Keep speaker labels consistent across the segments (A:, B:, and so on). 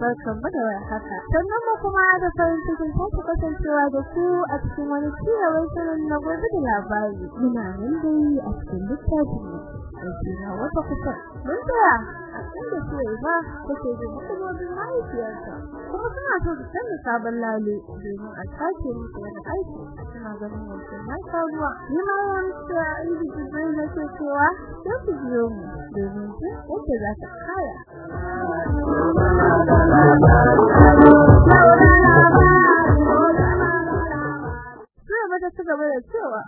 A: Barkanmu da warhaka. Sannan mu kuma da farin cikin kasancewa da ku a cikin wani cigaban shirin da labari. Muna nan dai a cikin littafin Sai wata kusa. Mun tsaya inda suwai ba take da matsalolin mahaifiyarta. Kuma suna so su canza sabon lale domin a sake musu wani aiki. Suna ganin wasu na sabuwa. Ni ma wani cewa inda jibril na ce cewa sai ku biyo mu domin jin yadda za ta kaya. Ta gaba da cewa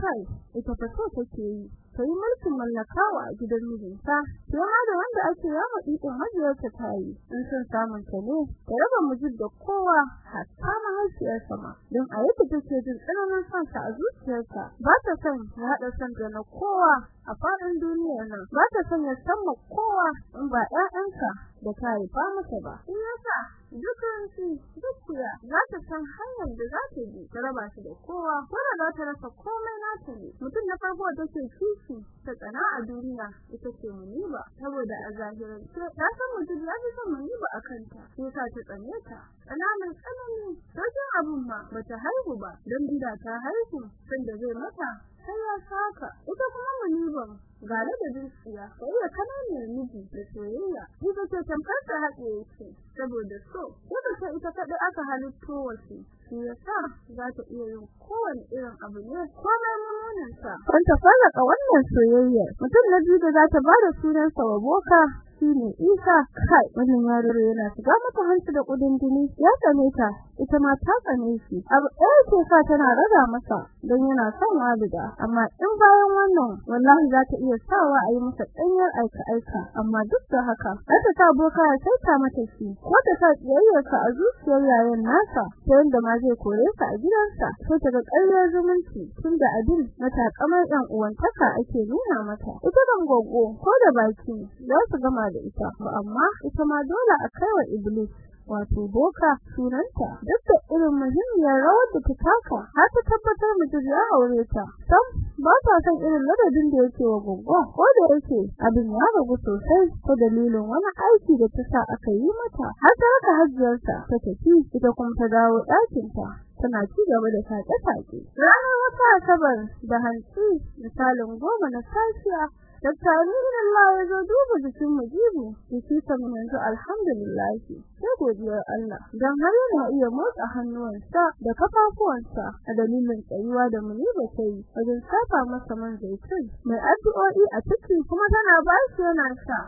A: kai ita fa so take yi sai mulkin mallakawa a gidan mijinta. Sai ma da wanda ake yawa dukkan majiyarta ta yi in san samun ta ne da raba mujib da kowa hatta mahaifiyar sama don a yadda take jin tsananin son sa a zuciyarta ba ta son ya haɗa son da na kowa a faɗin duniyar nan. Ba ta son ya san ma kowa in ba ƴaƴanka da ta haifa mata ba. In yasa dukkan su dukiya za ta san hanyar da za ta bi ta raba shi da kowa. Ko da za ta rasa komai nata ne. Mutum na farko da take kishi ta tsana a duniya ita ce muniba saboda a zahirance ta san mutum ya fi son muniba a kanta sai ta ta tsane ta. Tsana mai tsanani sojin abun ma bata haihu ba don bida ta haihu sanda zai mata sai ya saka. Ita kuma muniban gare da dukiya sai ya kana ne miji da soyayya. Ita ce tamkar ta haɗe yake saboda so ita ce ita kaɗai aka halitto wasu shi yasa za ta iya yin kowane irin abu ne komai mummunan sa kun ta fallaka wannan soyayya mutum na biyu da za ta ba da sunan sa wa boka shine Isa. Kai wannan yaro yana shiga mata hanci da kuɗin jini. Ya tsane ta ita ma ta tsane shi. Abu ɗaya ce sa tana raga masa don yana son walida amma in bayan wannan wallahi za ta iya sawa a yi masa ɗanyar aika aika amma duk da haka ta sa boka ya saita mata shi ko ta sa tsiyayyarsa a zuciyar yayin nasa ta yadda ma zai kore sa a gidansa sai ta ga ƙaryar zumunci tunda abin mata kamar ɗan uwantaka ake nuna mata. Ita dan gogo ko da baki za su gama da ita amma ita ma dole a kai wa iblis. Wato boka sunanta. Duk da irin muhimmiyar rawar da ta taka har ta tabbatar mutum ya aure ta. Sam ba ta san irin ladabin da yake wa goggo. Ko da yake abin ya ragu sosai ta dalilin wani aiki da ta sa aka yi mata. Har ta raka hajjiyarsa ta tafi ita kuma ta dawo ɗakinta. Tana ci gaba da sake-sake ranar wata asabar da hantsi misalin goma na safiya Aminu Allah ya zo duba jikin Mujibu, jiki kam yanzu alhamdulillah. Sai godiyar Allah, dan har yana iya motsa hannuwansa da kafafuwansa a dalilin tsayuwa da Muniba ta yi wajen safa masa man zaitun. Mai addu'o'i a ciki kuma tana ba shi yana sha.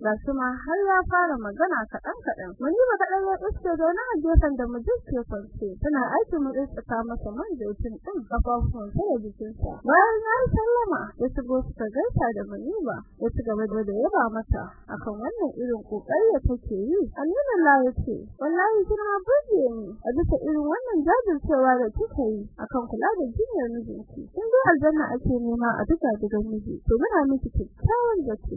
A: Ga su ma har ya fara magana kaɗan kaɗan. Muni ba kaɗan ya iske da na gefen da mujin ke kwance. Tana aiki mu tsaka masa man zaitun ɗin kafafuwan sa da jikinsa. Bayan ya sallama ya shigo suka gaisa da muni ba ya ci gaba da yaba mata akan wannan irin ƙoƙari da take yi. Amina la ya ce wallahi kina burge ni a bisa irin wannan jajircewa da kike yi akan kula da jinyar mijinki. In dai aljanna ake nema a duka dukan miji to muna miki kyakkyawan gaske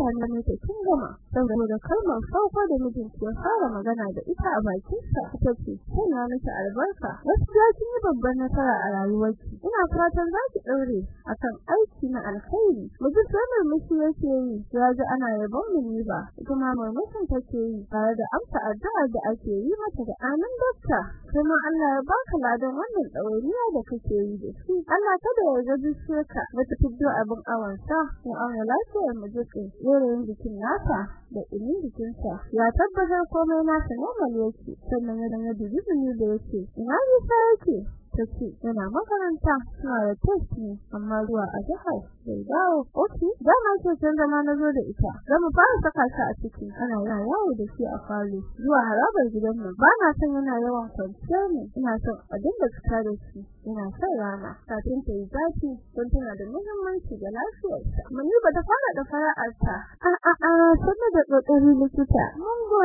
A: sami ne ta kin gama saboda kalmar sauko da mijinki ya fara magana da ita a bakinsa ita ce kina miki albarka. Gaskiya kin yi babban nasara a rayuwarki. Ina fatan za ki daure akan aiki na alkhairi. Mutum sanar miki yake yi ya ji ana yabon mu ba. Kuma murmushin take yi tare da amsa addu'ar da ake yi mata da amin dakta kuma Allah ya baka ladan wannan ɗawainiya da kake yi da shi. Allah kada ya gaji ka wata fiddo abin awansa ko an lafiyar mu jikin yanayin jikin nasa da ɗumin jikinsa. Ya tabbatar komai nasa normal yake sannan ya danga dubizini da yake ina nisa yake? Tace yana makaranta suna da test ne amma zuwa a jihar bai dawo oke dama ce can zama na zo da ita za mu fara saka shi a ciki ana yana yawo da shi a falo zuwa harabar gidan mu ba na son yana yawan kwanciya ne ina son a dinga fita da shi ina son rana kafin ta yi zafi don tana da muhimmanci ga lafiyarsa muni ba ta fara da fara'arta a a a da ƙoƙari likita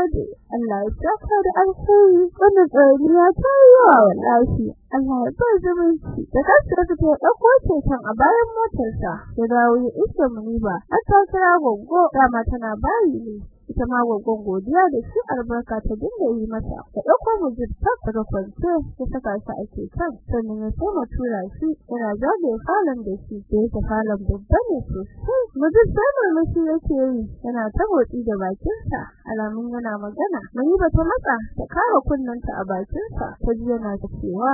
A: gode. Allah ya saka da alheri wannan tsariya ta wa wallahi. Allah ya ba zumunci. Da kansa ta ɗauko ceton a bayan motarsa. Ya dawo ya iske muni ba har ta kira gongo dama tana bayi ne. Ita ma gogon godiya da shi albarka ta dinga yi masa. Da ɗauko mujib ta daga kwance ya saka shi ake kan sannan ya koma tura shi yana zage falon da shi da yake falon babba ne sosai. Mujib sai murmushi yake yi yana ta motsi da bakinsa alamun yana magana. Mai ba ta matsa ta kara kunnanta a bakinsa ta ji yana cewa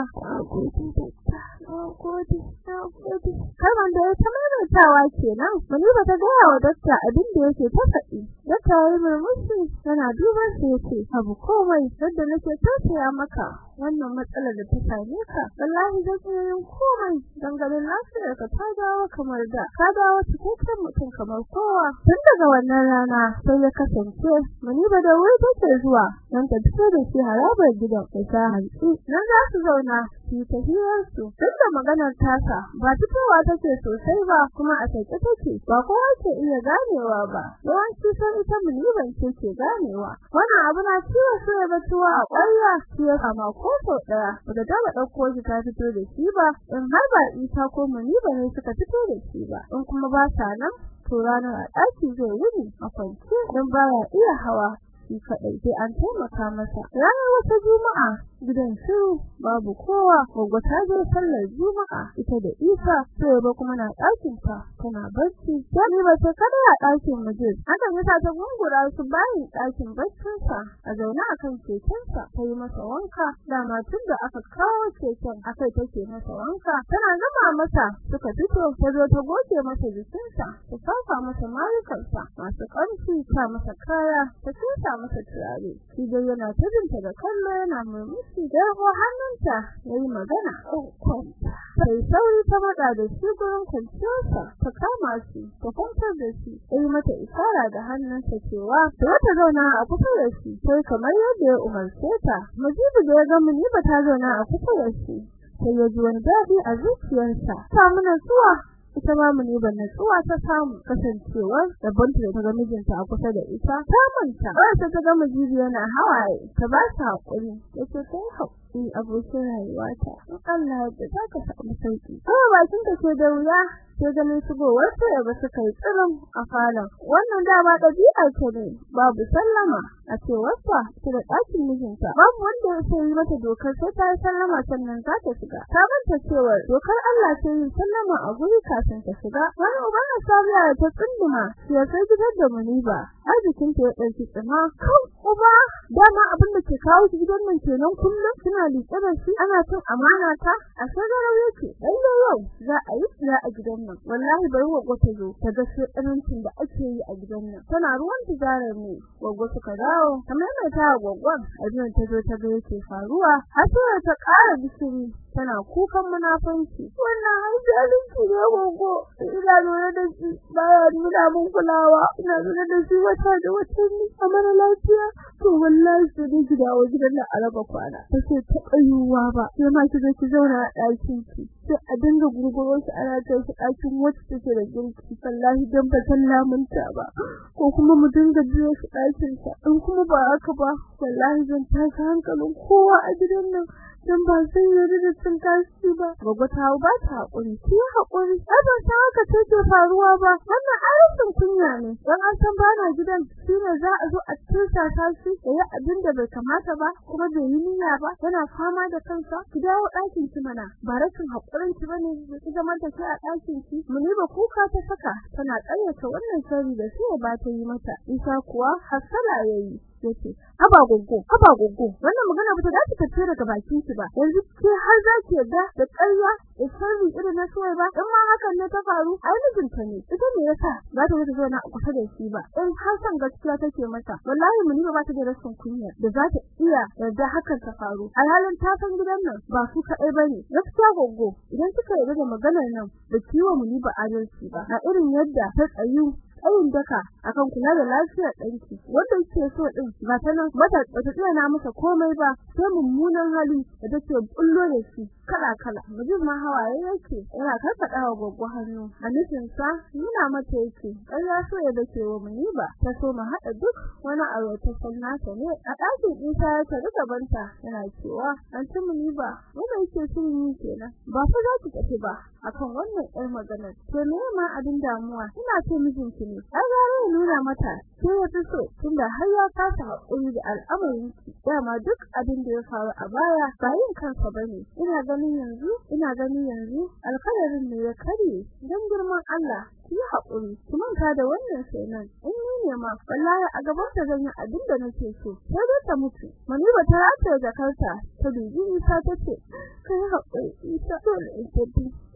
A: Kaman da ya tamaratawa kenan, mani ba ta gaya wa dakta abin da yake ta faɗi. Dakta ya yi murmushi yana duban sa ya ce, "Abu komai, yadda nake tausaya maka wannan matsalar da ta same ka. Wallahi iya yin komai don ganin lafiyar ka ta dawo kamar da. Ka dawo cikakken mutum kamar kowa." Tun daga wannan rana sai ya kasance mani ba da wuri take zuwa don ta fito da shi harabar gidan ta hantsi. Nan za su zauna su yi tahiyarsu. Duk da maganar tasa ba fitowa take sosai ba kuma a take take ba kowa ke iya ganewa ba. Yawanci sai ita muniban ce ke ganewa. Wannan abu na ciwo su ya batuwa a ƙwarya shi ya kama ko sau ɗaya. Bata taɓa ɗauko shi ta fito da shi ba in har ba ita ko muniba ne suka fito da shi ba. In kuma ba sa nan to ranar a ɗaki zai wuni a kwance don baya iya hawa shi kaɗai sai an taimaka masa. Ranar wata juma'a gidan shiru babu kowa. Gogo ta je sallar juma'a ita da Isa sai ba kuma na ɗakin ta tana barci. Sai ba ta kada a ɗakin mujib haka yasa ta gungura su bayin ɗakin baccin sa a zauna akan keken sa ta yi masa wanka. Dama tun da aka kawo keken akai take masa wanka. Tana gama masa suka fito. Ta zo ta goge masa jikinsa ta sauka masa mayukansa. Masu ƙarfi ta masa kaya ta tusa masa turare. Shi dai yana ta binta da kallo yana murmushi. Ko hannunta yayi magana kwanta sai sauri ta mada da shi gurin ta kama shi ta kwantar da shi yayi mata isara da hannunsa cewa ta ta zauna a kusa da shi sai kamar yadda ya umarce ta mujibu da ya ga muni ba ta zauna a kusa da shi sai ya ji wani daɗi a zuciyarsa samu nutsuwa ita ma mu ne. Ban natsuwa ta samu kasancewar da banta da ta ga mijinta a kusa da ita. Ta manta. Ba ta ga mijiji yana hawaye. Ta ba ta haƙuri ya ce kai haƙuri abokin rayuwata. In Allah ya ka samu sauƙi ko bakin ta ke da wuya sai ganin shigowar ta ya ba su kai tsirin a falon. Wannan dama dabi'a ce ne babu sallama. A cewar ta da ɗakin mijinta. Babu wanda ya sai mata dokar sai ta sallama sannan za ta shiga. Ta manta cewar dokar Allah ce yin sallama a guri kafin ta shiga. Wani uban asabiya ta tsunduma ya sai gidan da muniba. Arzikin ta ya ɗauki tsima kan uba dama abin da ke kawo shi gidan nan kenan kullum suna liƙe da shi ana cin amana ta a sagarar yake lalle yau za a yi tsira a gidan nan. Wallahi bari gwaggo ta zo ta ga tsanancin da ake yi a gidan nan. Tana ruwan tijarar ne. Gwaggo suka dawo kamar mai ta gwaggon. Abin ta zo ta ga yake faruwa. Har sai ta ƙara bishiri tana kukan munafanci wannan hajjalin ne gogo ina lura da shi baya nuna mun kulawa. Ina lura da shi wata da watanni a mara lafiya. To wallahi sai dai ki dawo gidan nan a raba kwana. Sai ta ƙayuwa ba. Sai ma ki ki zauna a ɗakin ki. Sai a dinga gurguro shi ana kai shi ɗakin wacce take da girki wallahi dan ba san lamunta ba. Ko kuma mu dinga biyo shi ɗakin sa. In kuma ba haka ba wallahi zan tashi hankalin kowa a gidan nan dan ba zan yarda da cin kashi ba. Gogo ta ba ta haƙuri ki haƙuri ba ta haka take faruwa ba. Wannan kunya ne. Dan an san bana gidan shine za a zo a tusa ta shi yayi abin da bai kamata ba kuma bai yi niyya ba yana fama da kansa. Ki dawo ɗakin ki mana. Ba rashin hakurin ki ba ne ki zaman ta ki a ɗakin ki. Muni ba kuka ta saka tana ƙaryata wannan sirri da sai ba ta yi mata. Isa kuwa hasala yayi ya ce haba goggo haba goggo wannan magana ba ta dace ta fito daga bakin ki ba. Yanzu ke har za ki yarda da ƙarya da sharri irin na soyayya ba? In ma hakan ne ta faru ai mijinta ne. Ita ne yasa ba ta wuce zauna a kusa da shi ba? In har san gaskiya take mata wallahi muni ba ta da rashin kunya da za ta iya yarda hakan ta faru. Alhalin ta san gidan nan ba su kaɗai ba ne gaskiya goggo idan kika yarda da maganar nan da kiwo muni ba adalci ba. Na irin yadda ta tsayu tsayin daka akan kula da lafiyar ɗanki wanda yake so din ba ta nan bata bata tsaya masa komai ba sai mummunan hali da take bullo da shi kala kala mijin ma hawaye yake yana karkada wa goggo hannu. A nufin sa nuna mata yake dan ya so ya dace wa muni ba. Ta so mu hada duk wani aro ta sanna ta ne. A ɗakin Isa ya ta duka banta yana cewa an ci muni ba. Wanda yake son yi kenan ba fa za ki tafi ba akan wannan ƴar maganar. To me ma abin damuwa? Ina ce mijinki ne ai ga nuna mata sai ya so tunda har ya kasa haƙuri da al'amarin dama duk abin da ya faru a baya ba yin kansa ba ne. Ina ganin yanzu ina ganin yanzu alƙalarin ne ya kare dan girman Allah. Ki haƙuri ki manta da wannan nan in ni ne ma wallahi a gaban ta zan yi abin da nake so sai da ta mutu. Mani ba ta rata jakarta ta dubi ta ce kai haƙuri isa to ne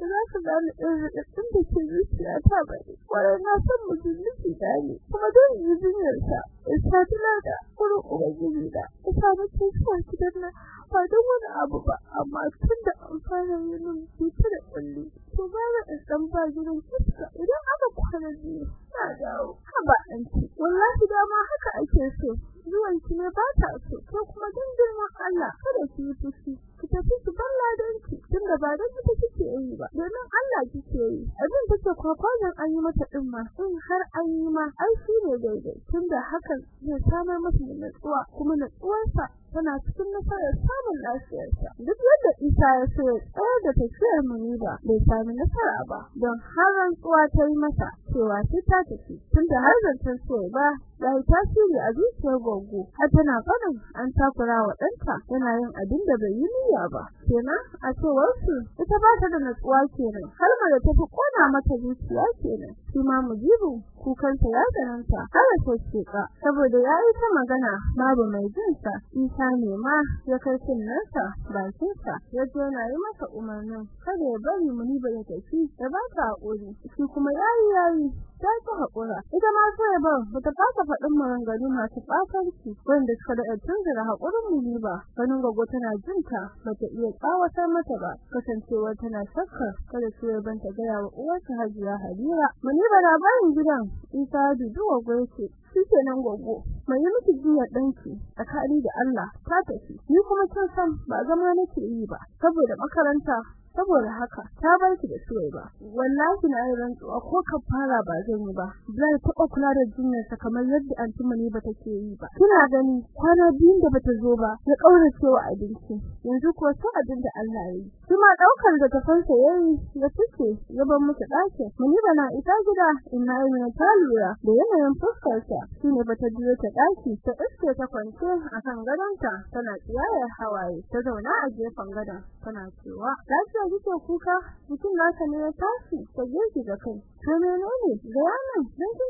A: bi za ka gane irin da ke zuciya ta bari ƙwarai na san mutum nufi ne kuma don yi jinyar sa isa tana da kurin ubangiji da isa na ce sa gidan nan ba don wani abu ba amma tun da an fara yin cuta da tsalli to ba da dan ba gidan iska idan aka kwana biyu na dawo. Haba anti wallahi dama haka ake so. Zuwan ki ne ba ta so. Ko kuma din girman Allah kada ki yi fushi. Ki tafi ki bar ladanki tunda ba dan ita kike yi ba. Domin Allah kike yi. Abin take kwakwalan an yi mata din ma in har an yi ma ai shi ne daidai. Tunda hakan zai samar masa da natsuwa kuma natsuwarsa tana cikin nasarar samun lafiyarsa duk yadda Isa ya so ya tsaya da tafiyar Muniba bai sami nasara ba. Don har rantsuwa ta yi masa cewa sai ta tafi. Tunda har zantar so ba ya yi tasiri a zuciyar gogo har tana faɗin an takura wa ɗanta yana yin abin da bai yi niyya ba. Kenan a cewar su ita ba ta da natsuwa kenan har ma da tafi kona mata zuciya kenan. Shi ma mujibu kukansa ya gananta har sai ka saboda ya yi ta magana babu mai jin sa. Isa ne ma ya kai kunnansa bakin sa ya je yana yi masa umarnin kada ya bari muniba ya tafi da ba ta haƙuri shi kuma yayi yayi ta ta hakura ita ma sai ba bata fasa faɗin maganganu masu ɓatanci wanda suka da tunzura hakurin muniba ganin gogo tana jinta bata iya tsawatar mata ba. Kasancewa tana shakka kada su ya banta gaya wa uwarta Hajiya Halira muniba na barin gidan isa duduwa goce shikenan gogo mai yi miki jiya danki tsakani da Allah ta tafi. Ni kuma kin san ba zama nake yi ba saboda makaranta saboda haka ta bar ki da suwai ba. Wallahi na yi rantsuwa ko kafara ba zan yi ba. Zai taɓa kula da jinyar sa kamar yadda antumani ba take yi ba. Kina gani kwana biyun da bata zo ba ya kaura cewa abinci. Yanzu ko sai abin da Allah ya yi. Kuma ɗaukar da tafansa yayi ya fice ya bar musu ɗakin muni bana ita gida inna ina ta lura da yanayin fuskar sa shine bata biyo ta ɗaki ta iske ta kwance akan gadonta tana tsiyayar hawaye. Ta zauna a gefen gadon tana cewa lafiya kike kuka? Mutum naka ne ya tashi ta da kai. To menene? Ga yanan dan kin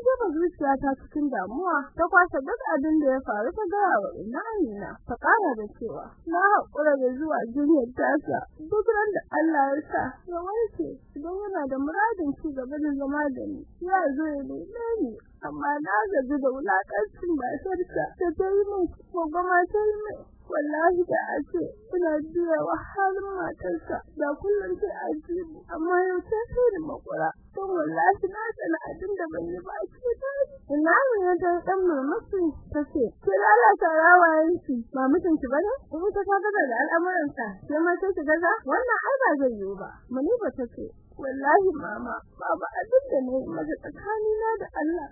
A: ta cikin damuwa ta kwasa duk abin da ya faru ta ga wa ina ta kara da cewa na hakura da zuwa duniyar tasa duk ran da Allah ya sa ya warke idan yana da muradin ci gaba da zama da ni ya zo ya neme ni amma na gaji da wulakancin matarsa ta ta yi min ko gama ta yi min wallahi da ake ina biya wa halin matarsa. Da kullum sai a ji amma yau ta da makura. To wallahi na tsana abin da ban yi ba ce ta ina ne ta dan mamaci tace ki lalata rawayenki. Ba mutunci ba ne kuma ta kaga da al'amuransa sai ma sai ki gaza wannan ai ba zai yi ba. Muni ba tace wallahi mama baba abin da ne maza tsakanina da Allah.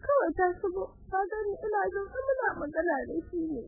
A: Kawai ta shigo ta gani ina jin muna magana da shi ne.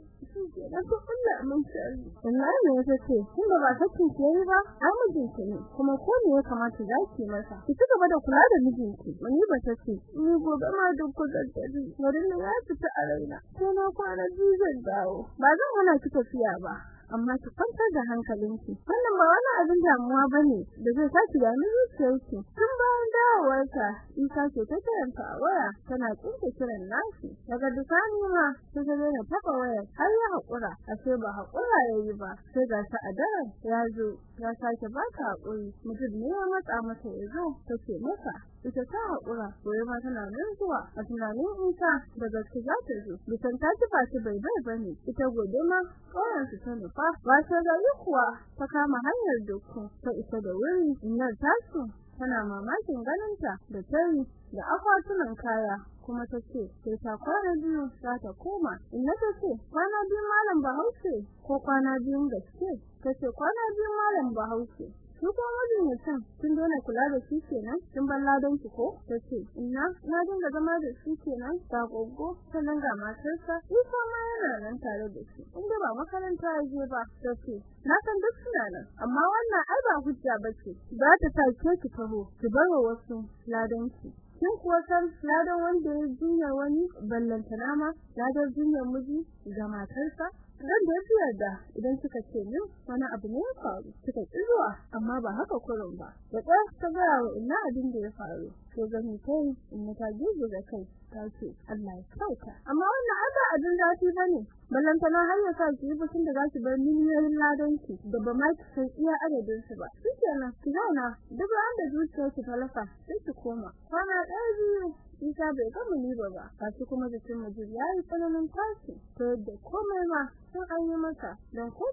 A: Na to Allah mun tsari wallahi ne ya ce kin ba sakin ki yi ba ai mijin ki ne kuma ko ne ya kamata za ki masa ki ci gaba da kula da mijinki wani ba ta ce ni gobe ma duk ku daddare wurin ne ya fita a raina sai na kwana biyu zan dawo ba zan hana ki tafiya ba amma ki kwantar da hankalinki. Wannan ba wani abin damuwa ba ne da zai saki da zuciyarki. Tun bayan dawowarta Isa ce ta karanta a waya tana tsinke kiran nashi daga dukani ma ta ga na taba waya har ya hakura ashe ba hakura yayi ba sai ga sa adaran ya zo ya sake baka haƙuri mutum ne ya matsa masa ya zo take masa ita ta hakura gobe ma tana nan zuwa a tunanin Isa da gaske za ta zo. Bisan ta ci fashi bai bai ba ne ita gobe ma kauran su ta nufa. Ba ta ga kuwa ta kama hanyar dukku ta isa da wuri. Innar tasu tana mamakin ganinta da tayi da akwatunan kaya. Kuma tace sai ta kwana biyu za ta koma. Inna tace kwana biyu malam Bahaushe ko kwana biyun gaske? Tace kwana biyu malam Bahaushe. Su kuma wajen mutum sun dole kula da shi kenan sun ban ladan ki ko? Tace inna na dinga zama da shi kenan ta goggo sannan ga matarsa ita ma yana nan tare da shi inda ba makaranta ya je ba. Tace na san duk suna nan amma wannan ai ba hujja bace za ta sake ki taho ki bar wasu ladan ki. Kin kuwa san ladan wanda ya jinya wani ballantana ma ladan jinyar miji ga matarsa? Dan da yafi yarda idan kika ce min wani abu ne ya faru kika ki zuwa amma ba haka kurun ba. Da ɗaya ta gaya wa ina abin da ya faru to gani kai in ta gizo da kai ta ce Allah ya kauta amma wannan haka abin zafi ba ne ballantana har ya sa ki bikin da zaki bar miliyoyin ladanki da ba ma ki san iya adadin su ba shikenan ki zauna. Duk ran da zuciyar ki talafa sai ki koma. Kwana ɗaya biyu. Isa bai gama liba ba, kashi kuma jikin mujib ya yi tsananin tashi, ta yadda komai ma sun an yi masa don ko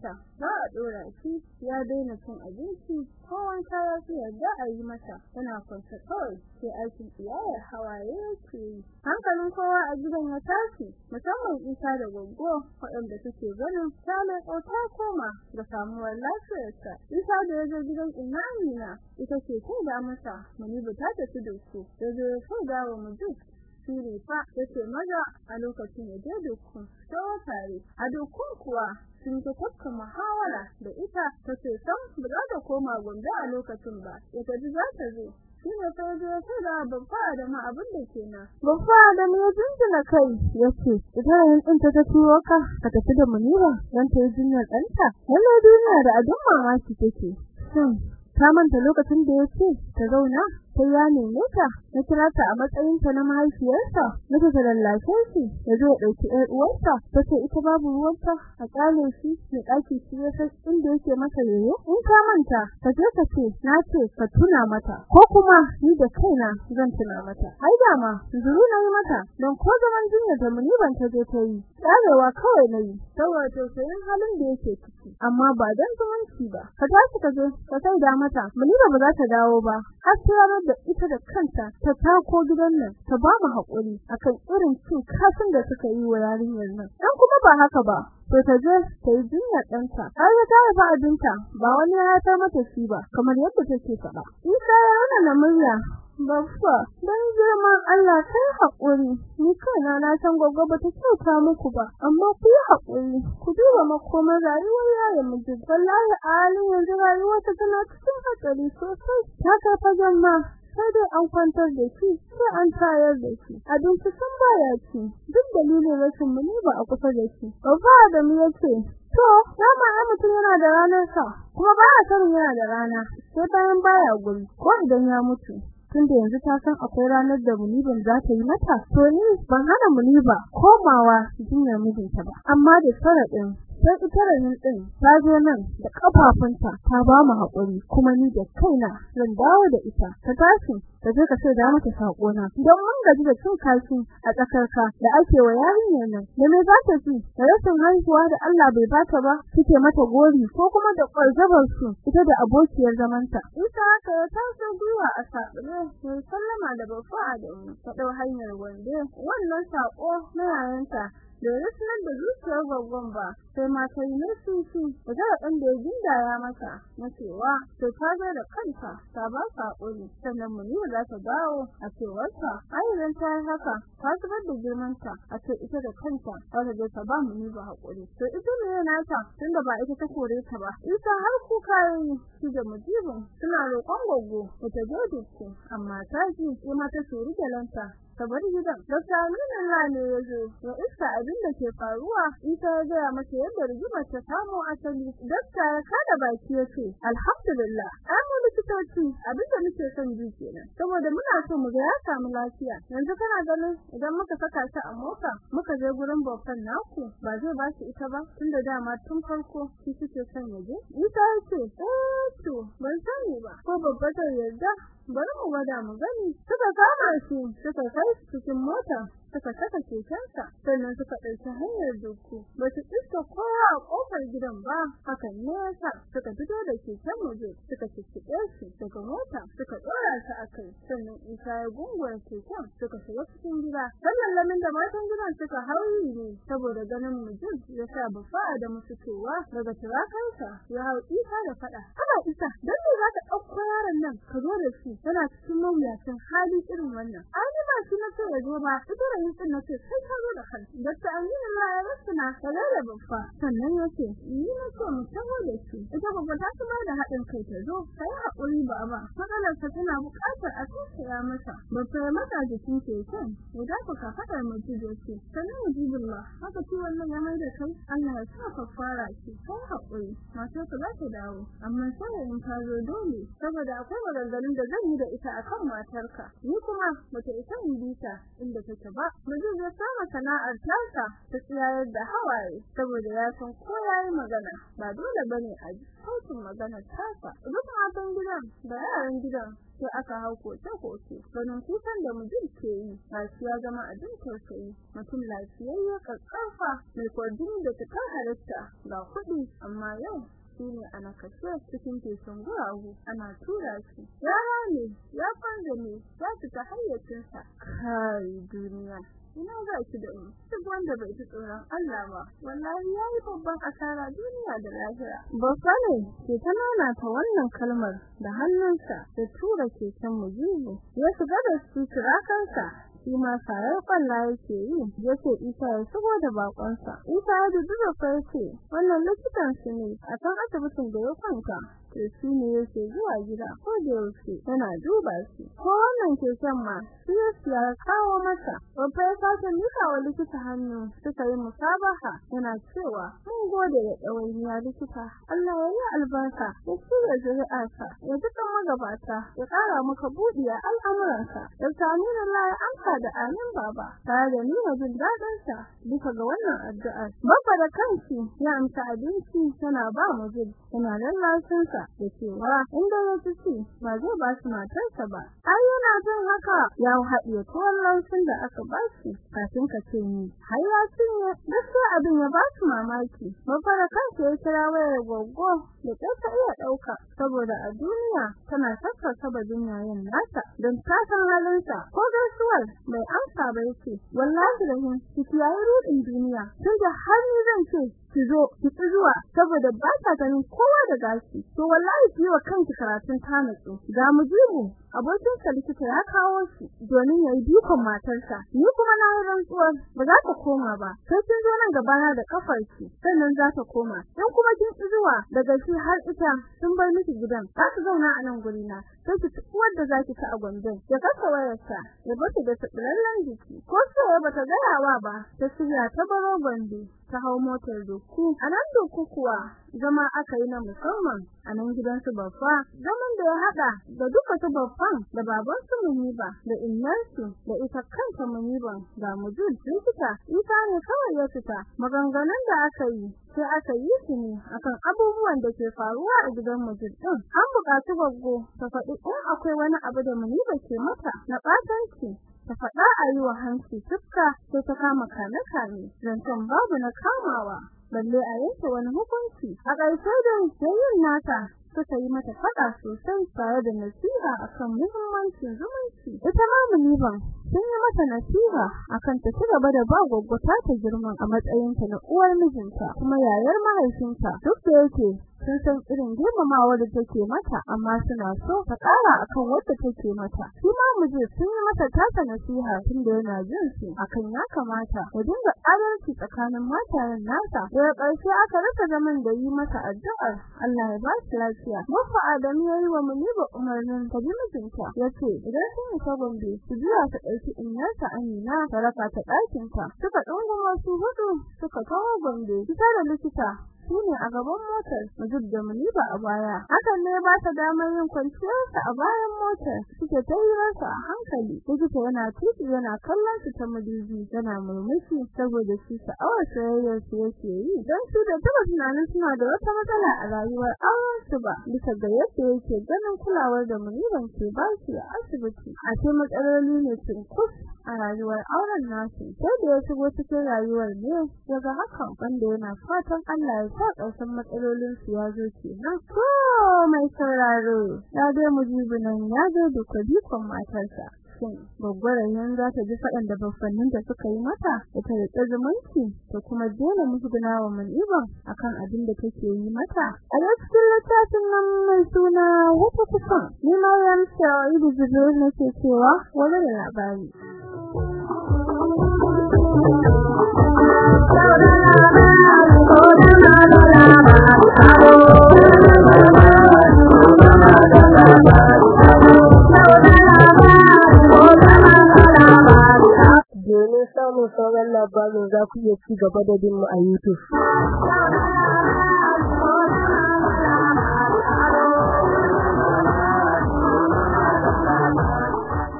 A: sa ba a ɗora shi ya daina cin abinci ko wanka ya fi yarda a yi masa yana kwanta kawai sai aikin iyayar hawaye yake yi. Hankalin kowa a gidan ya tashi musamman Isa da Goggo waɗanda suke ganin ta leƙo ta koma da samuwar lafiyarsa. Isa da ya zo gidan Imamina ita ce ta da masa Munibu ta tafi da su. Ya zo ya shaida wa Mujib shine fa ya ce maza a lokacin ya je dukkan to tare. A dukkan kuwa sun ta tafka muhawara da ita tace sam ba za ta koma gombe a lokacin ba. Ji za ta zo. Shine ta je ta da babba da ma abin da kenan babba da ne jinjina kai? Yace ita ran din ta ciwo ka ka tafi da munira dan ta yi jinyar danta lalle duniya da abin mamaki take. Shin ta manta lokacin da ya ce ta zauna? Sai ya neme ta na kira ta a matsayin ta na mahaifiyarsa nake ta lallace shi ya zo ɗauki ɗan uwarsa tace ita babu ruwanta a kale shi ne daki shi ya san inda yake masa yoyo. In ka manta ka je ka ce na ce ka tuna mata ko kuma ni da kaina zan tuna mata. Ai da ma zuru na yi mata don ko zaman jinya da muni ban ta je ta yi. Tsarewa kawai na yi saboda tausayin halin da yake ciki. Amma ba dan zumunci ba. Ka tashi ka je ka sai da mata muni ba za ta dawo ba. Har sai da ita da kanta ta tako gidan nan ta ba mu haƙuri akan irin cin kasin da suka yi wa yarinyar nan. Dan kuma ba haka ba to ta je ta yi jinyar ɗanta. Har ya tare ba abinta ba wani ya ta mata shi ba kamar yadda take faɗa. Isa ya na murya Baffa, dan girman Allah kai haƙuri, ni kana na san gogo ba ta kyauta muku ba, amma ku yi haƙuri, ku duba makomar rayuwar yayin miji. Wallahi a halin yanzu rayuwar ta tana cikin hatsari sosai. Ta karfa jamma, sai dai an kwantar da shi sai an tayar da shi. Abinci sun baya ci. Duk dalilin rashin muni ba a kusa da shi. Baba da mu ya ce to dama ai mutum yana da ranar sa kuma ba a sanin yana da rana sai bayan baya guri ko idan ya mutu. Tunda yanzu ta san akwai ranar da munibin za ta yi mata to ni ban hana muniba komawa jinyar mijinta ba. Amma da sharadin sai ita ranin din ta zo nan da kafafunta ta ba mu haƙuri kuma ni da kaina zan dawo da ita. Ta tashi ta je ka sai da mata sako na don mun gaji da cin kashi a tsakarka da ake wa yarinyar nan da me za ta ci da rashin haihuwa da Allah bai bata ba kike mata gori ko kuma da kwalzabar su ita da abokiyar zamanta. Ita haka ya taso gwiwa a sabule sai sallama da bafa da ta ɗau hanyar wande wannan sako na yayanta da rashin da zuciyar gwaggon ba sai ma ta yi nufi da ga ɗan da ya gindaya masa na cewa to ta ga da kanta ta ba sa ƙuri sannan mu ne za ta dawo a cewarta ayyukan ta haka ta zubar da girmanta a ce ita da kanta ta ga ta ba mu ba haƙuri. To ita ne yana ta tunda ba ita ta kore ta ba ita har kuka yi shi da mujibin suna roƙon gwaggo ta dukku amma ta ji kuma ta suri galanta ta bar gidan. Da sanin Allah ne ya zo ya iska abin da ke faruwa? Ita ya gaya mata yadda rigimar ta samu asali. Dakta ya kada baki ya ce alhamdulillah an likitoci. Abin da muke son ji kenan. Saboda muna so mu ga ya samu lafiya. Yanzu kana ganin idan muka saka shi a mota muka je gurin babban naku ba zai ba shi ita ba? Tunda dama tun farko shi suke son ya je. Ita ce eh to ban sani ba. Ko babba ta yarda bari mu gwada mu gani. Suka kama shi suka kai cikin mota. Suka saka kekensa sannan suka ɗauki hanyar duku ba su iska kowa a ƙofar gidan ba hakan ne yasa suka fito da keken waje suka cikiɗe shi daga mota suka ɗora shi a kai. Sannan isa ya gungura keken suka shiga cikin gida. Sannan lamin da matan gidan suka hauyi ne saboda ganin mijin ya sa bafa da musu cewa daga turakansa ya hau isa da faɗa ana isa dan me za ka ɗauko yaron nan? Ka zo da shi tana cikin mawuyacin hali irin wannan. an ba shi na ce ya zo ba ita da yin sun nace sai ka zo da kan da ta amina Allah ya rasuna kala da babba. Sannan ya ce ni na so mu tawo da shi. Ita babba ta kuma da hadin kai ta zo sai haƙuri baba. Matsalar ta tana buƙatar a tausaya masa ba ta mata jikin keken ya dafa ka fadar mutum da ce. Sanin mujibullah haka ci wannan ya mai da kai Allah ya sa ka fara ki kai haƙuri matar ka za ta dawo. Amma sai in ta zo dole saboda akwai maganganun da zan yi da ita akan matarka. Ni kuma bata isa in bi ta inda take ba mujib ya sama sana'ar tasa ta tsayar da hawaye saboda ya san ko yayi magana ba dole ba ne a ji sautin maganar tasa. Duk matan gidan da yaran gidan sai aka hau koce koce ganin kusan da mutum ke yi ba shi ya zama abin tausayi. Mutum lafiyayye kakkarfa mai kwarjini da cikar halitta ga kuɗi amma yau shine ana kashe cikin feshin guragu ana tura shi. Yara ne ya fanda ne ya fita hayyacinsa. Kai duniya ina za ki da mu duk wanda bai ji tsoron Allah ba wallahi yayi babban asara duniya da lahira. Ne ke ta nana ta wannan kalmar da hannunsa da tura keken mujibu ya shiga da su turakansa. Shi ma sarar kwalla yake yi ya ce Isa ya shigo da bakonsa Isa ya duba fa ya ce wannan likitan su ne a kan asibitin da ya kwanta. To shi ne yake zuwa gida ko da yaushe yana duba shi. Ko wannan keken ma shi ya kawo babba ya fata mika wa likita hannu suka yi musabaha yana cewa mun gode da ɗawainiya likita. Allah ya yi albarka ya shirya zuri'arsa ya duka magabata ya ƙara maka buɗiya al'amuranka da sami Allah ya amsa da amin baba. Tare da nuna jin daɗin sa bisa ga wannan addu'a. Babba da kanshi ya amsa abinci yana ba mu jin yana lallashin sa da cewa inda ya ci ba zai ba shi matarsa ba. Ai yana jin haka ya haɗiye tuwon laushin da aka ba shi kafin ka ce ni. Har ya cinye gaskiya abin ya ba su mamaki. Babba da kanshi ya kira wayar goggo da ta iya ɗauka saboda a duniya tana sassa sababin yayin nata don ta san halinsa ko gaisuwar bai amsa ba ya ce wallahi rahim ki yayi rudin duniya tunda har ni zan ce ki zo ki zuwa saboda ba ta ganin kowa da gashi to wallahi ki wa kanki karatun ta nutsu ga mujibu abokin sa likita ya kawo shi domin yayi dukan matarsa. Ni kuma na yi rantsuwar ba za ta koma ba. Sai kin zo nan gabana da kafar ki sannan za ta koma. Dan kuma kin zuwa daga shi har ita sun bar miki gidan za su zauna a nan guri na sai ki uwar da zaki ci a gombe. Ya kasa wayarsa ya bata da tsibirin jiki. Ko sai bata gayawa ba ta shirya ta baro gombe. Ta hau motar doku. A nan doku kuwa zama aka yi na musamman a nan gidansu babba. Zaman da ya hada da duka su babban da baban su muniba da innarsu da ita kanta muniban ga mujud likita ita ne kawai ya fita. Maganganun da aka yi sai aka yi su ne akan abubuwan da ke faruwa a gidan mujud din an buƙaci gwaggo ta faɗi in akwai wani abu da muniba ke mata na ɓatanci. Ta faɗa a yi wa hanci tufka sai ta kama kame kame zancen babu na kamawa balle a yanke wani hukunci. A ƙarshe da yayin nata suka yi mata faɗa sosai tare da nasiha akan muhimmancin zumunci. Ita ma muniban sun yi mata nasiha akan ta ci gaba da ba gwaggwata ta girman a matsayinta na uwar mijinta kuma yayar mahaifinta. Duk da yake sun san irin girmamawa da take mata amma suna so ta ƙara akan wadda take mata. Shi ma muje sun yi mata tasa nasiha tunda yana jin su akan ya kamata ya dinga adalci tsakanin matayen nasa. Daga ƙarshe aka rasa zaman da yi masa addu'ar Allah ya ba shi lafiya. Mufa Adamu ya yi wa Muniba umarnin ta bi mijinta. Yace idan sun yi sabon bai su biya ta ɗauki innarta Amina ta raka ta ɗakinta. Suka ɗungu wasu huɗu suka kawo Gombe kusa da likita. Shine a gaban motar. Mujib da Muniba a baya. Hakan ne ba ta damar yin kwanciyarsa a bayan motar. Suke tayyarsa a hankali. Likita yana titi yana kallon su ta madubi. Yana murmushi saboda shi sha'awar soyayyar su yake yi. Don su da taba tunanin suna da wata matsala a rayuwar auren su ba. Bisa ga yadda yake ganin kulawar da Muniban ke ba shi a asibiti. A ce matsaloli ne kus a rayuwar auren nasu. Sai da ya shigo cikin rayuwar ne daga hakan wanda yana fatan Allah ya sa ƙarshen matsalolin su ya zo kenan ko mai sauraro ya dai mujibu nan ya zo da kwadikon matarsa. Shin gwaggwaran yan za ta ji faɗan da baffannin da suka yi mata da ta riƙe zumunci ta kuma dole musguna wa Muniban akan abin da take yi mata? A cikin littafin nan mai suna wata kusan ni ma yan Sa'idu Zubair nake cewa wani da labari. labarin za
B: ku iya ci gaba da bin mu a YouTube.